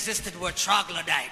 existed were troglodytes,